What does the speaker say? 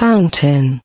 fountain.